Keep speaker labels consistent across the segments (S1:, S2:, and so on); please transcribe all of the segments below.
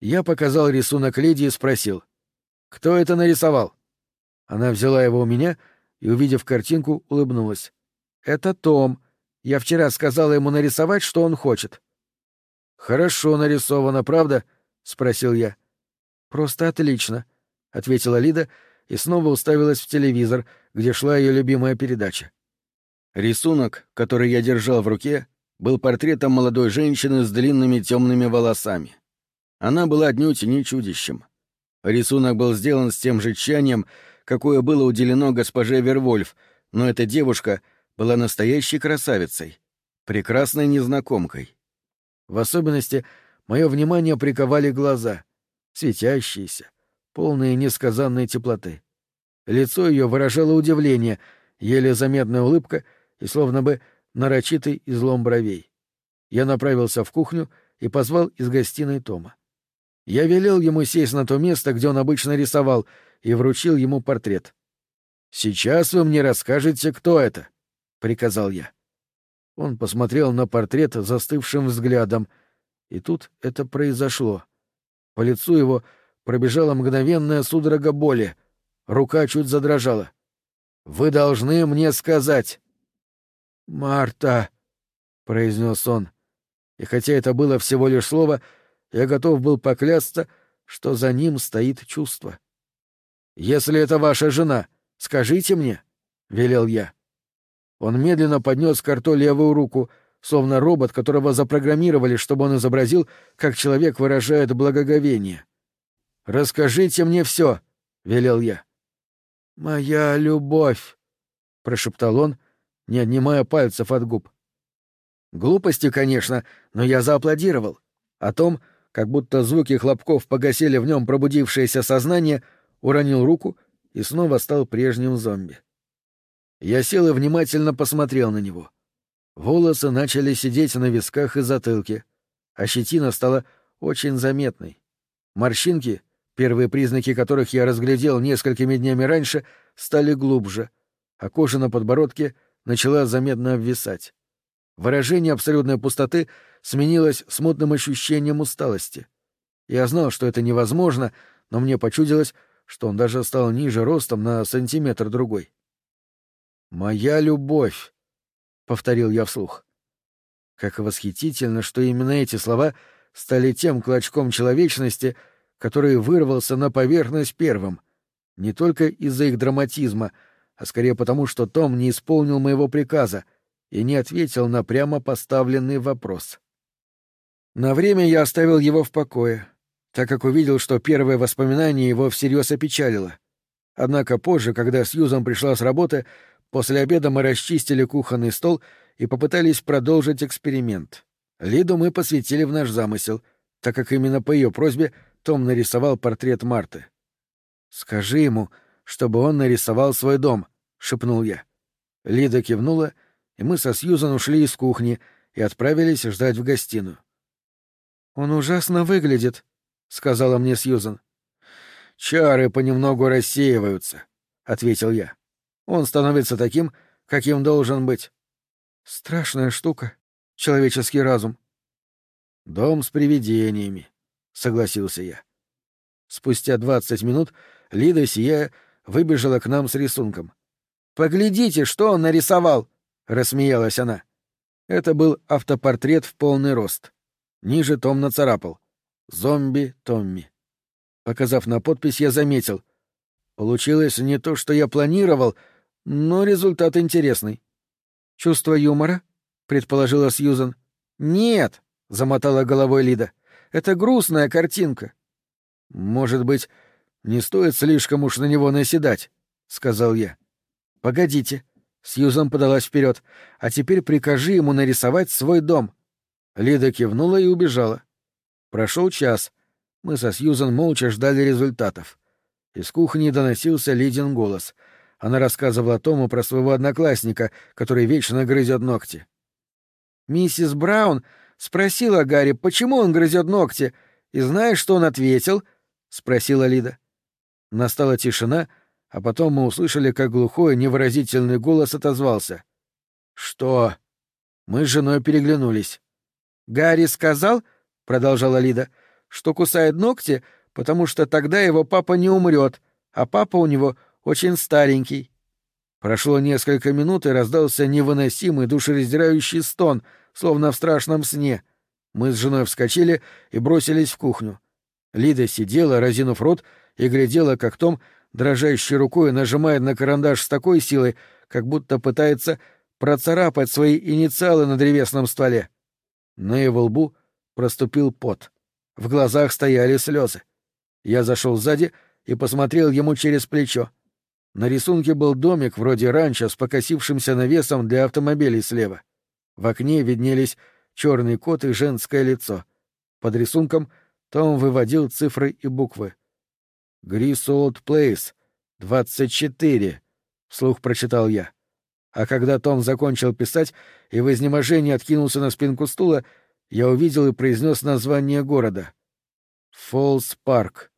S1: Я показал рисунок леди и спросил. «Кто это нарисовал?» Она взяла его у меня и, увидев картинку, улыбнулась. «Это Том. Я вчера сказала ему нарисовать, что он хочет». «Хорошо нарисовано, правда?» — спросил я. «Просто отлично», — ответила Лида и снова уставилась в телевизор, где шла ее любимая передача. Рисунок, который я держал в руке, был портретом молодой женщины с длинными темными волосами. Она была отнюдь не чудищем. Рисунок был сделан с тем же тщанием, какое было уделено госпоже Вервольф, но эта девушка была настоящей красавицей, прекрасной незнакомкой. В особенности мое внимание приковали глаза, светящиеся, полные несказанной теплоты. Лицо ее выражало удивление, еле заметная улыбка и словно бы нарочитый излом бровей. Я направился в кухню и позвал из гостиной Тома. Я велел ему сесть на то место, где он обычно рисовал, и вручил ему портрет. «Сейчас вы мне расскажете, кто это», — приказал я. Он посмотрел на портрет застывшим взглядом, и тут это произошло. По лицу его пробежала мгновенная судорога боли, рука чуть задрожала. «Вы должны мне сказать!» «Марта!» — произнес он. И хотя это было всего лишь слово, — я готов был поклясться, что за ним стоит чувство. «Если это ваша жена, скажите мне», — велел я. Он медленно поднес к рту левую руку, словно робот, которого запрограммировали, чтобы он изобразил, как человек выражает благоговение. «Расскажите мне все», — велел я. «Моя любовь», — прошептал он, не отнимая пальцев от губ. Глупости, конечно, но я зааплодировал. О том, как будто звуки хлопков погасили в нем пробудившееся сознание, уронил руку и снова стал прежним зомби. Я сел и внимательно посмотрел на него. Волосы начали сидеть на висках и затылке, а щетина стала очень заметной. Морщинки, первые признаки которых я разглядел несколькими днями раньше, стали глубже, а кожа на подбородке начала заметно обвисать. Выражение абсолютной пустоты сменилось смутным ощущением усталости. Я знал, что это невозможно, но мне почудилось, что он даже стал ниже ростом на сантиметр-другой. «Моя любовь», — повторил я вслух. Как восхитительно, что именно эти слова стали тем клочком человечности, который вырвался на поверхность первым, не только из-за их драматизма, а скорее потому, что Том не исполнил моего приказа — и не ответил на прямо поставленный вопрос. На время я оставил его в покое, так как увидел, что первое воспоминание его всерьез опечалило. Однако позже, когда Сьюзан пришла с работы, после обеда мы расчистили кухонный стол и попытались продолжить эксперимент. Лиду мы посвятили в наш замысел, так как именно по ее просьбе том нарисовал портрет Марты. «Скажи ему, чтобы он нарисовал свой дом», — шепнул я. Лида кивнула — и мы со Сьюзан ушли из кухни и отправились ждать в гостиную. «Он ужасно выглядит», — сказала мне Сьюзан. «Чары понемногу рассеиваются», — ответил я. «Он становится таким, каким должен быть». «Страшная штука, человеческий разум». «Дом с привидениями», — согласился я. Спустя двадцать минут Лида, сияя, выбежала к нам с рисунком. «Поглядите, что он нарисовал!» — рассмеялась она. Это был автопортрет в полный рост. Ниже Том нацарапал. «Зомби Томми». Показав на подпись, я заметил. Получилось не то, что я планировал, но результат интересный. «Чувство юмора?» — предположила Сьюзан. «Нет», — замотала головой Лида. «Это грустная картинка». «Может быть, не стоит слишком уж на него наседать», — сказал я. «Погодите», Сьюзан подалась вперед. «А теперь прикажи ему нарисовать свой дом». Лида кивнула и убежала. Прошел час. Мы со Сьюзан молча ждали результатов. Из кухни доносился Лидин голос. Она рассказывала Тому про своего одноклассника, который вечно грызет ногти. «Миссис Браун спросила Гарри, почему он грызет ногти, и знаешь, что он ответил?» — спросила Лида. Настала тишина, — а потом мы услышали, как глухой, невыразительный голос отозвался. «Что?» Мы с женой переглянулись. «Гарри сказал, — продолжала Лида, — что кусает ногти, потому что тогда его папа не умрет, а папа у него очень старенький. Прошло несколько минут, и раздался невыносимый душераздирающий стон, словно в страшном сне. Мы с женой вскочили и бросились в кухню. Лида сидела, разинув рот, и глядела, как Том, дрожащей рукой, нажимает на карандаш с такой силой, как будто пытается процарапать свои инициалы на древесном стволе. На его лбу проступил пот. В глазах стояли слезы. Я зашел сзади и посмотрел ему через плечо. На рисунке был домик вроде ранчо с покосившимся навесом для автомобилей слева. В окне виднелись черный кот и женское лицо. Под рисунком Том выводил цифры и буквы. «Грисолд Плейс, 24», — вслух прочитал я. А когда Том закончил писать и в изнеможении откинулся на спинку стула, я увидел и произнес название города. «Фолс Парк».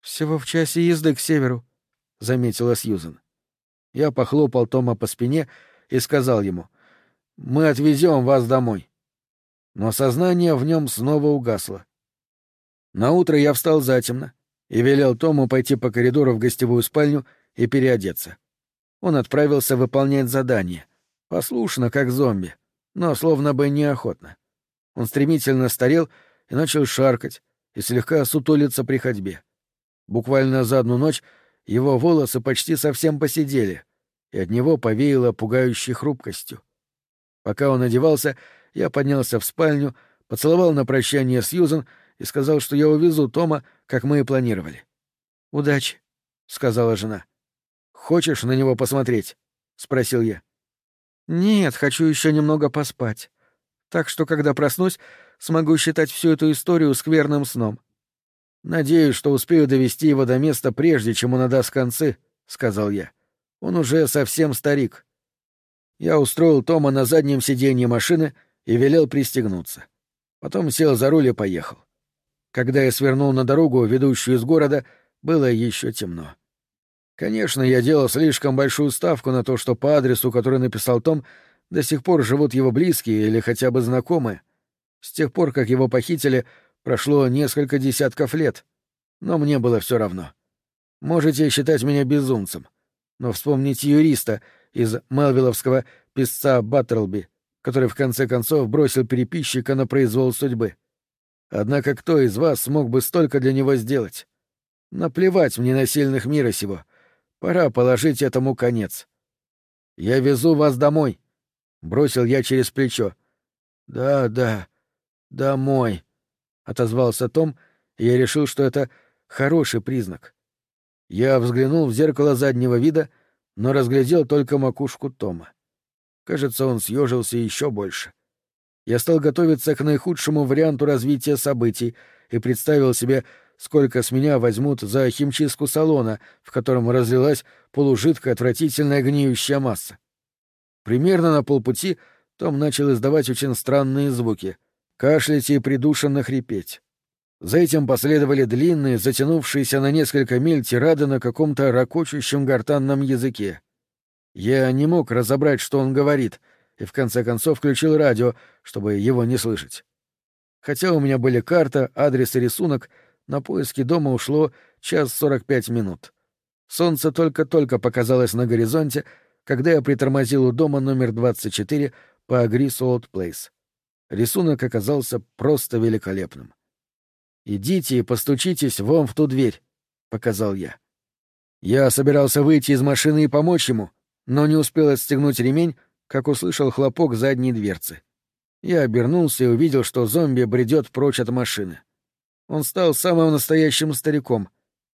S1: «Всего в часе езды к северу», — заметила Сьюзен. Я похлопал Тома по спине и сказал ему, «Мы отвезем вас домой». Но сознание в нем снова угасло. Наутро я встал затемно и велел Тому пойти по коридору в гостевую спальню и переодеться. Он отправился выполнять задание, послушно, как зомби, но словно бы неохотно. Он стремительно старел и начал шаркать и слегка сутулиться при ходьбе. Буквально за одну ночь его волосы почти совсем посидели, и от него повеяло пугающей хрупкостью. Пока он одевался, я поднялся в спальню, поцеловал на прощание Сьюзен и сказал, что я увезу Тома, как мы и планировали. «Удачи», — сказала жена. «Хочешь на него посмотреть?» — спросил я. «Нет, хочу еще немного поспать. Так что, когда проснусь, смогу считать всю эту историю скверным сном. «Надеюсь, что успею довести его до места, прежде чем он отдаст концы», — сказал я. «Он уже совсем старик». Я устроил Тома на заднем сиденье машины и велел пристегнуться. Потом сел за руль и поехал. Когда я свернул на дорогу, ведущую из города, было еще темно. Конечно, я делал слишком большую ставку на то, что по адресу, который написал Том, до сих пор живут его близкие или хотя бы знакомые. С тех пор, как его похитили, Прошло несколько десятков лет, но мне было все равно. Можете считать меня безумцем, но вспомните юриста из Мелвилловского писца Баттлби, который в конце концов бросил переписчика на произвол судьбы. Однако кто из вас смог бы столько для него сделать? Наплевать мне на сильных мира сего. Пора положить этому конец. Я везу вас домой, — бросил я через плечо. Да, да, домой, отозвался Том, и я решил, что это хороший признак. Я взглянул в зеркало заднего вида, но разглядел только макушку Тома. Кажется, он съежился еще больше. Я стал готовиться к наихудшему варианту развития событий и представил себе, сколько с меня возьмут за химчистку салона, в котором разлилась полужидкая отвратительная гниющая масса. Примерно на полпути том начал издавать очень странные звуки — кашлять и придушенно хрипеть. За этим последовали длинные, затянувшиеся на несколько миль тирады на каком-то ракочущем гортанном языке. Я не мог разобрать, что он говорит, и в конце концов включил радио, чтобы его не слышать. Хотя у меня были карта, адрес и рисунок, на поиски дома ушло час сорок пять минут. Солнце только-только показалось на горизонте, когда я притормозил у дома номер 24 по Грисуолт Плейс. Рисунок оказался просто великолепным. «Идите и постучитесь вон в ту дверь», — показал я. Я собирался выйти из машины и помочь ему, но не успел отстегнуть ремень, как услышал хлопок задней дверцы. Я обернулся и увидел, что зомби бредет прочь от машины. Он стал самым настоящим стариком,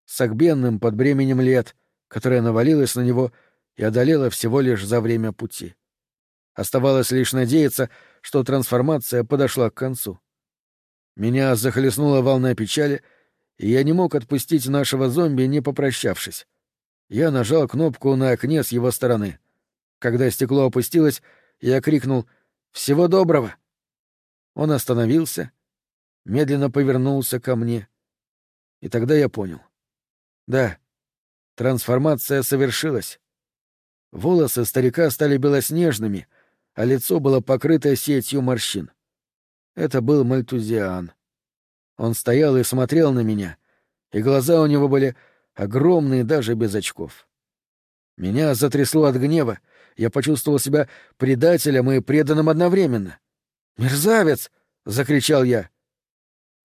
S1: согбенным под бременем лет, которое навалилось на него и одолело всего лишь за время пути. Оставалось лишь надеяться, что трансформация подошла к концу. Меня захлестнула волна печали, и я не мог отпустить нашего зомби, не попрощавшись. Я нажал кнопку на окне с его стороны. Когда стекло опустилось, я крикнул «Всего доброго!». Он остановился, медленно повернулся ко мне. И тогда я понял. Да, трансформация совершилась. Волосы старика стали белоснежными, а лицо было покрыто сетью морщин. Это был Мальтузиан. Он стоял и смотрел на меня, и глаза у него были огромные даже без очков. Меня затрясло от гнева, я почувствовал себя предателем и преданным одновременно. «Мерзавец!» — закричал я.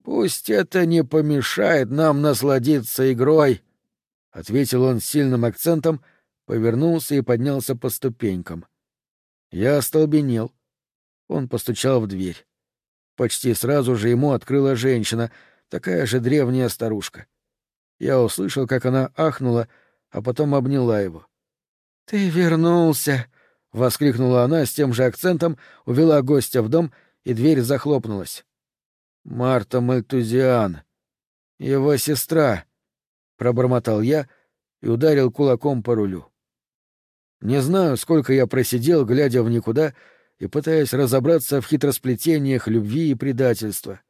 S1: «Пусть это не помешает нам насладиться игрой», — ответил он с сильным акцентом, повернулся и поднялся по ступенькам. Я остолбенел. Он постучал в дверь. Почти сразу же ему открыла женщина, такая же древняя старушка. Я услышал, как она ахнула, а потом обняла его. «Ты вернулся!» — воскликнула она с тем же акцентом, увела гостя в дом, и дверь захлопнулась. «Марта Мальтузиан. Его сестра!» — пробормотал я и ударил кулаком по рулю. Не знаю, сколько я просидел, глядя в никуда и пытаясь разобраться в хитросплетениях любви и предательства,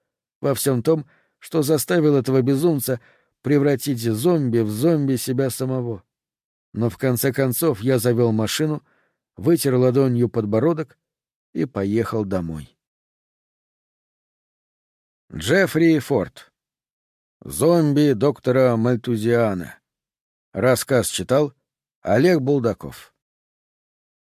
S1: во всем том, что заставил этого безумца превратить зомби в зомби себя самого. Но в конце концов я завел машину, вытер ладонью подбородок и поехал домой. Джеффри Форд. Зомби доктора Мальтузиана. Рассказ читал Олег Булдаков.